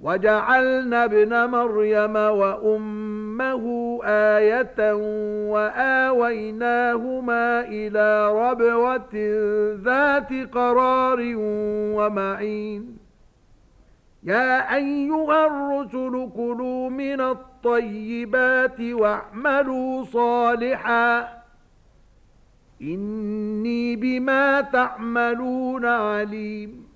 وَجَعَلْنَا ابْنَ مَرْيَمَ وَأُمَّهُ آيَةً وَآوَيْنَاهُمَا إِلَى رَبْوَةٍ ذَاتِ قَرَارٍ وَمَعِينٍ. يَا أَيُّهَا الرُّسُلُ كُلُوا مِنَ الطَّيِّبَاتِ وَاعْمَلُوا صَالِحًا. إِنِّي بِمَا تَعْمَلُونَ عَلِيمٌ.